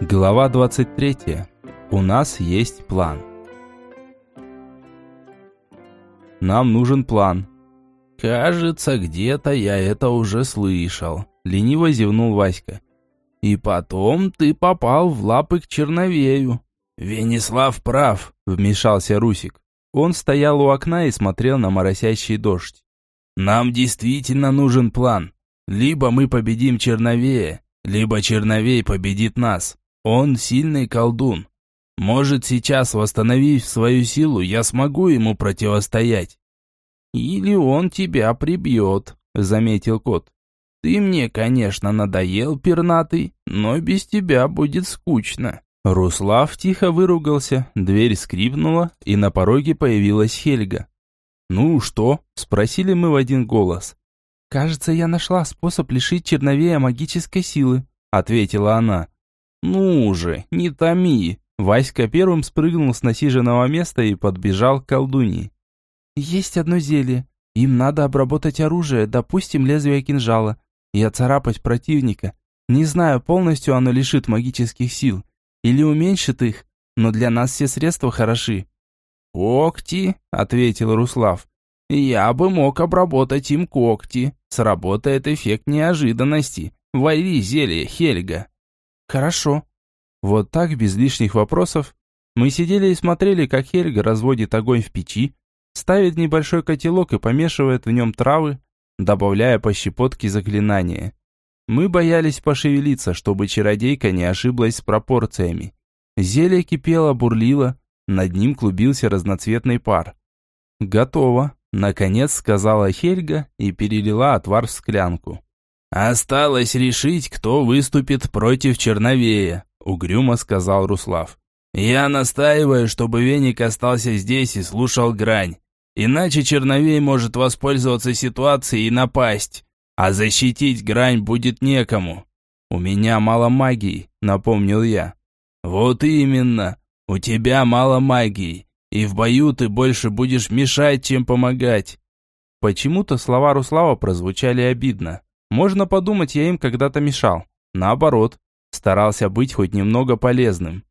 Глава 23. У нас есть план. Нам нужен план. Кажется, где-то я это уже слышал. Лениво зевнул Васька. И потом ты попал в лапы к Черновею. Венеслав прав, вмешался Русик. Он стоял у окна и смотрел на моросящий дождь. Нам действительно нужен план. Либо мы победим Черновея, либо Черновей победит нас. Он сильный колдун. Может, сейчас, восстановив свою силу, я смогу ему противостоять. Или он тебя прибьет, заметил кот. Ты мне, конечно, надоел, пернатый, но без тебя будет скучно. Руслав тихо выругался, дверь скрипнула, и на пороге появилась Хельга. «Ну что?» – спросили мы в один голос. «Кажется, я нашла способ лишить Черновея магической силы», – ответила она. «Ну уже, не томи!» Васька первым спрыгнул с насиженного места и подбежал к колдуньи. «Есть одно зелье. Им надо обработать оружие, допустим, лезвие кинжала, и оцарапать противника. Не знаю, полностью оно лишит магических сил или уменьшит их, но для нас все средства хороши». «Когти», — ответил Руслав. «Я бы мог обработать им когти. Сработает эффект неожиданности. Вари зелье, Хельга». «Хорошо». Вот так, без лишних вопросов, мы сидели и смотрели, как Хельга разводит огонь в печи, ставит небольшой котелок и помешивает в нем травы, добавляя по щепотке заклинания. Мы боялись пошевелиться, чтобы чародейка не ошиблась с пропорциями. Зелье кипело, бурлило, над ним клубился разноцветный пар. «Готово», — наконец сказала Хельга и перелила отвар в склянку. «Осталось решить, кто выступит против Черновея», — угрюмо сказал Руслав. «Я настаиваю, чтобы Веник остался здесь и слушал грань. Иначе Черновей может воспользоваться ситуацией и напасть, а защитить грань будет некому. У меня мало магии», — напомнил я. «Вот именно, у тебя мало магии, и в бою ты больше будешь мешать, чем помогать». Почему-то слова Руслава прозвучали обидно. Можно подумать, я им когда-то мешал. Наоборот, старался быть хоть немного полезным.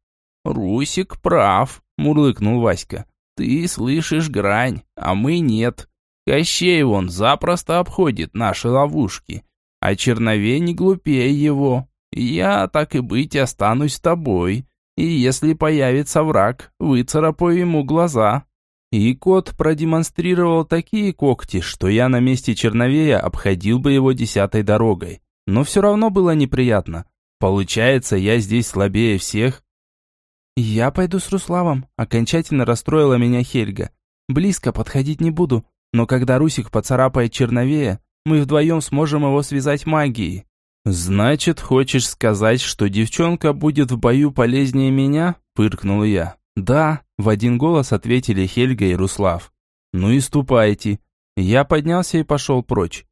«Русик прав», – мурлыкнул Васька. «Ты слышишь грань, а мы нет. Кощей вон запросто обходит наши ловушки, а черновей не глупее его. Я, так и быть, останусь с тобой, и если появится враг, выцарапаю ему глаза». И кот продемонстрировал такие когти, что я на месте Черновея обходил бы его десятой дорогой. Но все равно было неприятно. Получается, я здесь слабее всех? «Я пойду с Руславом», — окончательно расстроила меня Хельга. «Близко подходить не буду, но когда Русик поцарапает Черновея, мы вдвоем сможем его связать магией». «Значит, хочешь сказать, что девчонка будет в бою полезнее меня?» — пыркнул я. «Да», — в один голос ответили Хельга и Руслав. «Ну и ступайте». Я поднялся и пошел прочь.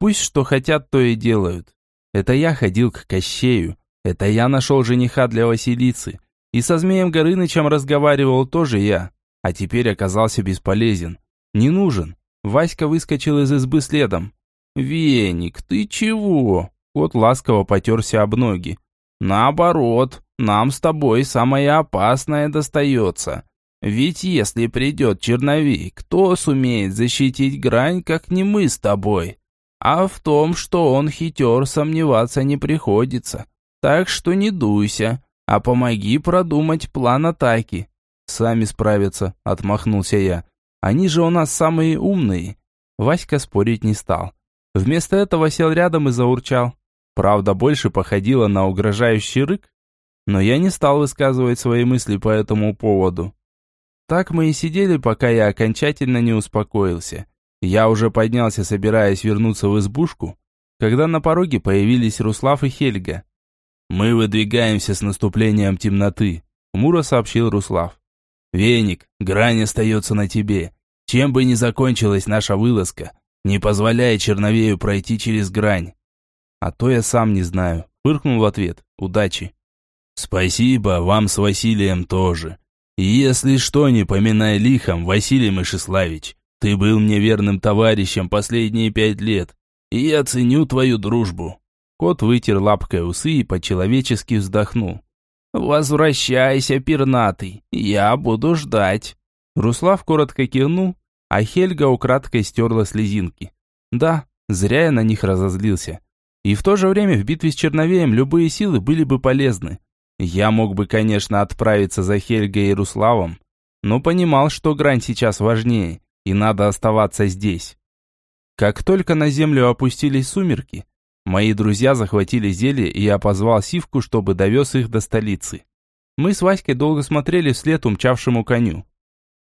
Пусть что хотят, то и делают. Это я ходил к Кощею. Это я нашел жениха для Василицы. И со Змеем Горынычем разговаривал тоже я. А теперь оказался бесполезен. Не нужен. Васька выскочил из избы следом. «Веник, ты чего?» Кот ласково потерся об ноги. «Наоборот, нам с тобой самое опасное достается. Ведь если придет черновик, кто сумеет защитить грань, как не мы с тобой? А в том, что он хитер, сомневаться не приходится. Так что не дуйся, а помоги продумать план атаки. Сами справятся, отмахнулся я. Они же у нас самые умные. Васька спорить не стал. Вместо этого сел рядом и заурчал. Правда, больше походило на угрожающий рык, но я не стал высказывать свои мысли по этому поводу. Так мы и сидели, пока я окончательно не успокоился. Я уже поднялся, собираясь вернуться в избушку, когда на пороге появились Руслав и Хельга. «Мы выдвигаемся с наступлением темноты», — Мура сообщил Руслав. «Веник, грань остается на тебе. Чем бы ни закончилась наша вылазка, не позволяй Черновею пройти через грань». «А то я сам не знаю», — фыркнул в ответ. «Удачи». «Спасибо, вам с Василием тоже. Если что, не поминай лихом, Василий Мышеславич. Ты был мне верным товарищем последние пять лет, и я ценю твою дружбу». Кот вытер лапкой усы и по-человечески вздохнул. «Возвращайся, пернатый, я буду ждать». Руслав коротко кивнул, а Хельга украдкой стерла слезинки. Да, зря я на них разозлился. И в то же время в битве с Черновеем любые силы были бы полезны. Я мог бы, конечно, отправиться за Хельгой и Руславом, но понимал, что грань сейчас важнее, и надо оставаться здесь. Как только на землю опустились сумерки, мои друзья захватили зелье, и я позвал Сивку, чтобы довез их до столицы. Мы с Васькой долго смотрели вслед умчавшему коню.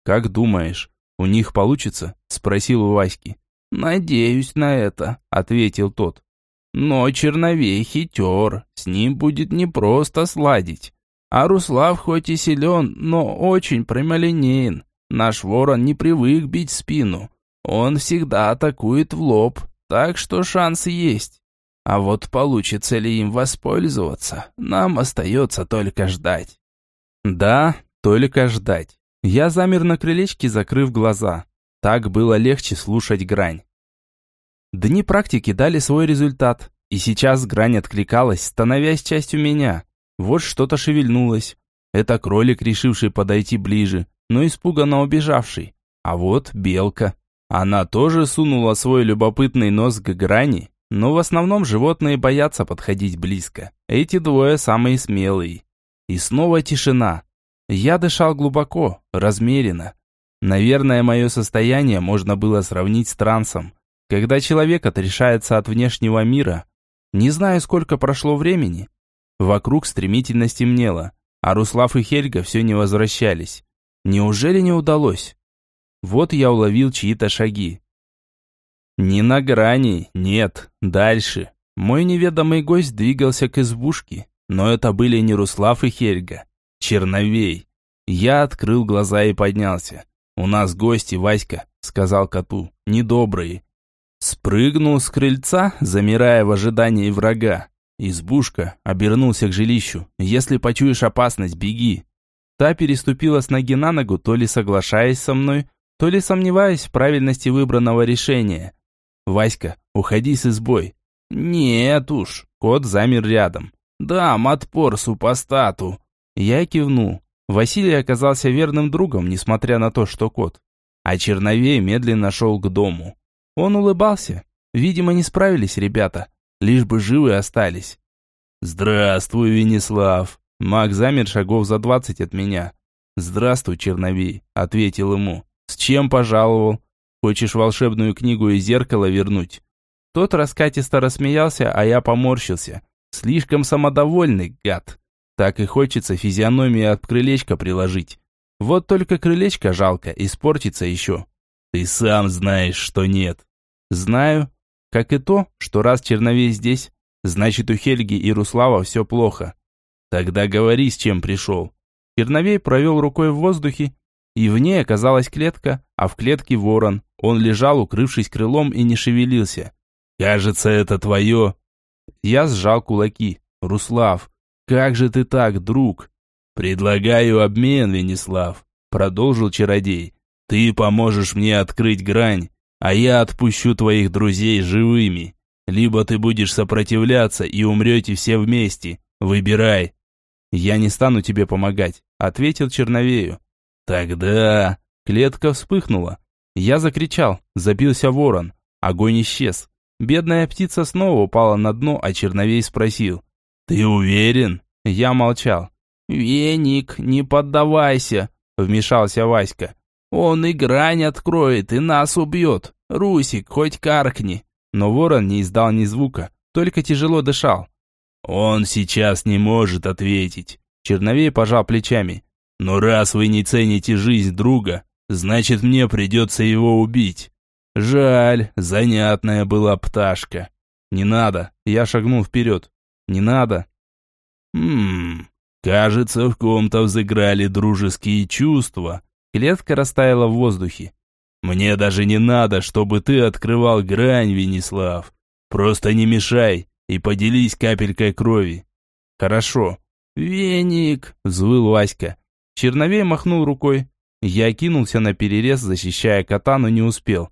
«Как думаешь, у них получится?» – спросил у Васьки. «Надеюсь на это», – ответил тот. «Но Черновей хитер, с ним будет непросто сладить. А Руслав хоть и силен, но очень прямолинеен. Наш ворон не привык бить спину. Он всегда атакует в лоб, так что шанс есть. А вот получится ли им воспользоваться, нам остается только ждать. Да, только ждать. Я замер на крылечке, закрыв глаза. Так было легче слушать грань. Дни практики дали свой результат, и сейчас грань откликалась, становясь частью меня. Вот что-то шевельнулось. Это кролик, решивший подойти ближе, но испуганно убежавший. А вот белка. Она тоже сунула свой любопытный нос к грани, но в основном животные боятся подходить близко. Эти двое самые смелые. И снова тишина. Я дышал глубоко, размеренно. Наверное, мое состояние можно было сравнить с трансом, когда человек отрешается от внешнего мира. Не знаю, сколько прошло времени. Вокруг стремительно стемнело, а Руслав и Хельга все не возвращались. Неужели не удалось? Вот я уловил чьи-то шаги. Не на грани, нет, дальше. Мой неведомый гость двигался к избушке, но это были не Руслав и Хельга. Черновей. Я открыл глаза и поднялся. «У нас гости, Васька», — сказал коту, — «недобрые». Спрыгнул с крыльца, замирая в ожидании врага. Избушка, обернулся к жилищу. «Если почуешь опасность, беги». Та переступила с ноги на ногу, то ли соглашаясь со мной, то ли сомневаясь в правильности выбранного решения. «Васька, уходи с избой». «Нет уж». Кот замер рядом. «Дам отпор супостату». Я кивнул. Василий оказался верным другом, несмотря на то, что кот. А Черновей медленно шел к дому. Он улыбался. Видимо, не справились ребята. Лишь бы живы остались. «Здравствуй, Венеслав!» Маг замер шагов за двадцать от меня. «Здравствуй, Черновей», — ответил ему. «С чем пожаловал? Хочешь волшебную книгу и зеркало вернуть?» Тот раскатисто рассмеялся, а я поморщился. Слишком самодовольный, гад. Так и хочется физиономии от крылечка приложить. Вот только крылечко жалко, испортится еще. Ты сам знаешь, что нет. Знаю. Как и то, что раз Черновей здесь, значит у Хельги и Руслава все плохо. Тогда говори, с чем пришел. Черновей провел рукой в воздухе, и в ней оказалась клетка, а в клетке ворон. Он лежал, укрывшись крылом, и не шевелился. «Кажется, это твое!» Я сжал кулаки. «Руслав, как же ты так, друг?» «Предлагаю обмен, Венеслав», — продолжил чародей. «Ты поможешь мне открыть грань, а я отпущу твоих друзей живыми. Либо ты будешь сопротивляться и умрете все вместе. Выбирай». «Я не стану тебе помогать», — ответил Черновею. Тогда клетка вспыхнула. Я закричал, забился ворон. Огонь исчез. Бедная птица снова упала на дно, а Черновей спросил. «Ты уверен?» Я молчал. «Веник, не поддавайся», — вмешался Васька. «Он и грань откроет, и нас убьет. Русик, хоть каркни». Но ворон не издал ни звука, только тяжело дышал. «Он сейчас не может ответить», — Черновей пожал плечами. Но раз вы не цените жизнь друга, значит мне придется его убить. Жаль, занятная была пташка. Не надо, я шагнул вперед. Не надо. Хм, кажется, в ком-то взыграли дружеские чувства. Клетка растаяла в воздухе. Мне даже не надо, чтобы ты открывал грань, Венеслав. Просто не мешай и поделись капелькой крови. Хорошо. Веник, взвыл Васька. Черновей махнул рукой. Я кинулся на перерез, защищая кота, но не успел.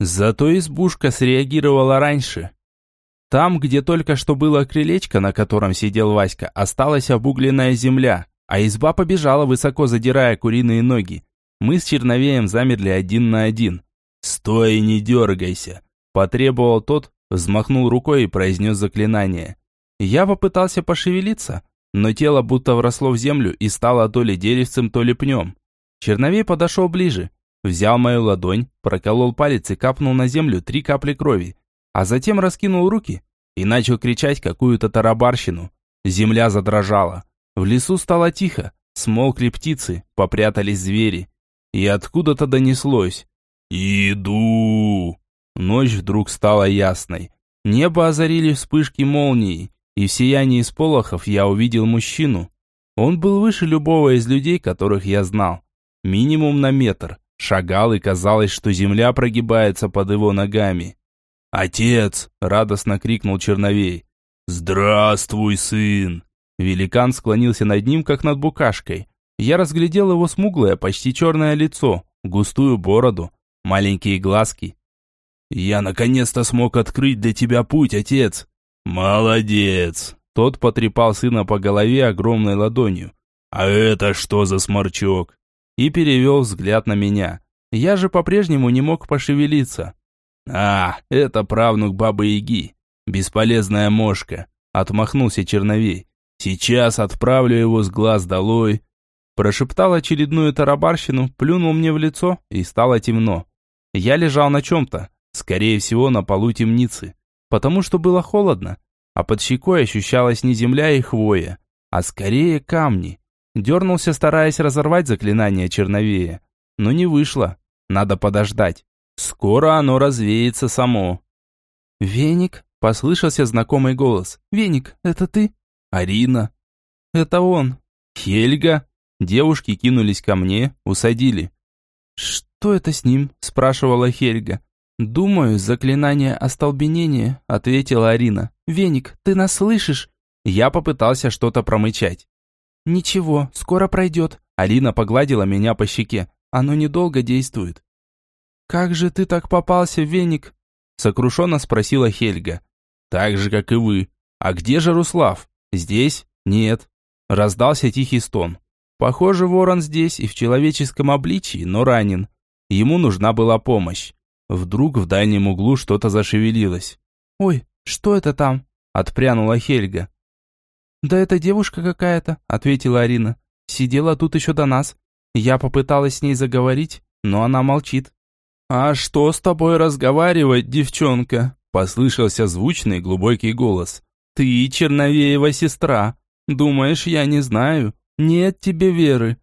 Зато избушка среагировала раньше. Там, где только что было крылечко, на котором сидел Васька, осталась обугленная земля, а изба побежала, высоко задирая куриные ноги. Мы с Черновеем замерли один на один. «Стой не дергайся!» Потребовал тот, взмахнул рукой и произнес заклинание. Я попытался пошевелиться, но тело будто вросло в землю и стало то ли деревцем, то ли пнем. Черновей подошел ближе, взял мою ладонь, проколол палец и капнул на землю три капли крови, а затем раскинул руки и начал кричать какую-то тарабарщину. Земля задрожала. В лесу стало тихо, смолкли птицы, попрятались звери. И откуда-то донеслось «Иду!». Ночь вдруг стала ясной. Небо озарили вспышки молнии, и в сиянии сполохов я увидел мужчину. Он был выше любого из людей, которых я знал. Минимум на метр. Шагал, и казалось, что земля прогибается под его ногами. «Отец!» – радостно крикнул Черновей. «Здравствуй, сын!» Великан склонился над ним, как над букашкой. Я разглядел его смуглое, почти черное лицо, густую бороду, маленькие глазки. «Я наконец-то смог открыть для тебя путь, отец!» «Молодец!» Тот потрепал сына по голове огромной ладонью. «А это что за сморчок?» И перевел взгляд на меня. Я же по-прежнему не мог пошевелиться. «А, это правнук Бабы-Яги. Бесполезная мошка», — отмахнулся Черновей. «Сейчас отправлю его с глаз долой». Прошептал очередную тарабарщину, плюнул мне в лицо, и стало темно. Я лежал на чем-то, скорее всего, на полу темницы, потому что было холодно, а под щекой ощущалась не земля и хвоя, а скорее камни. Дернулся, стараясь разорвать заклинание черновея, но не вышло. Надо подождать. Скоро оно развеется само. «Веник?» – послышался знакомый голос. «Веник, это ты?» «Арина». «Это он». «Хельга?» Девушки кинулись ко мне, усадили. «Что это с ним?» – спрашивала Хельга. «Думаю, заклинание остолбенения», – ответила Арина. «Веник, ты нас слышишь?» Я попытался что-то промычать. «Ничего, скоро пройдет». Алина погладила меня по щеке. «Оно недолго действует». «Как же ты так попался, Веник?» Сокрушенно спросила Хельга. «Так же, как и вы. А где же Руслав? Здесь? Нет». Раздался тихий стон. Похоже, ворон здесь и в человеческом обличии, но ранен. Ему нужна была помощь. Вдруг в дальнем углу что-то зашевелилось. «Ой, что это там?» – отпрянула Хельга. «Да это девушка какая-то», – ответила Арина. «Сидела тут еще до нас. Я попыталась с ней заговорить, но она молчит». «А что с тобой разговаривать, девчонка?» – послышался звучный глубокий голос. «Ты Черновеева сестра. Думаешь, я не знаю? Нет тебе веры».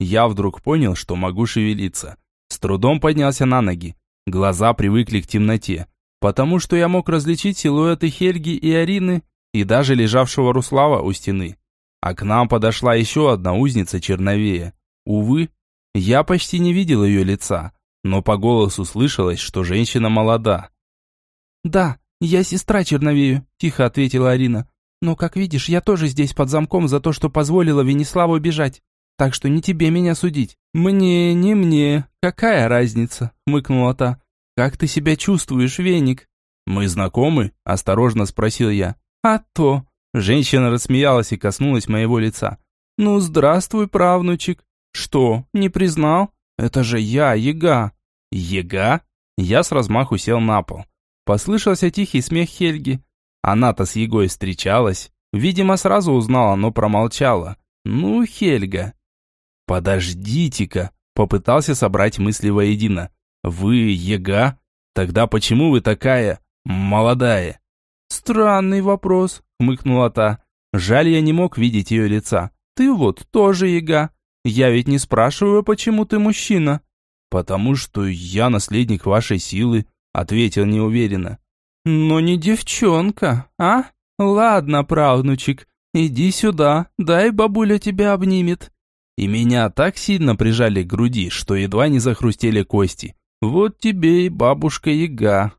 Я вдруг понял, что могу шевелиться. С трудом поднялся на ноги. Глаза привыкли к темноте, потому что я мог различить силуэты Хельги и Арины и даже лежавшего Руслава у стены. А к нам подошла еще одна узница Черновея. Увы, я почти не видел ее лица, но по голосу слышалось, что женщина молода. «Да, я сестра Черновею», – тихо ответила Арина. «Но, как видишь, я тоже здесь под замком за то, что позволила Венеславу бежать. Так что не тебе меня судить». «Мне, не мне. Какая разница?» – хмыкнула та. «Как ты себя чувствуешь, Веник?» «Мы знакомы?» – осторожно спросил я. «А то!» – женщина рассмеялась и коснулась моего лица. «Ну, здравствуй, правнучек!» «Что, не признал? Это же я, Ега!» «Ега?» Я с размаху сел на пол. Послышался тихий смех Хельги. Она-то с Егой встречалась. Видимо, сразу узнала, но промолчала. «Ну, Хельга!» «Подождите-ка!» – попытался собрать мысли воедино. «Вы Ега? Тогда почему вы такая... молодая?» «Странный вопрос», – хмыкнула та. «Жаль, я не мог видеть ее лица. Ты вот тоже Ега. Я ведь не спрашиваю, почему ты мужчина». «Потому что я наследник вашей силы», – ответил неуверенно. «Но не девчонка, а? Ладно, правнучек, иди сюда, дай бабуля тебя обнимет». И меня так сильно прижали к груди, что едва не захрустели кости. Вот тебе и бабушка Яга.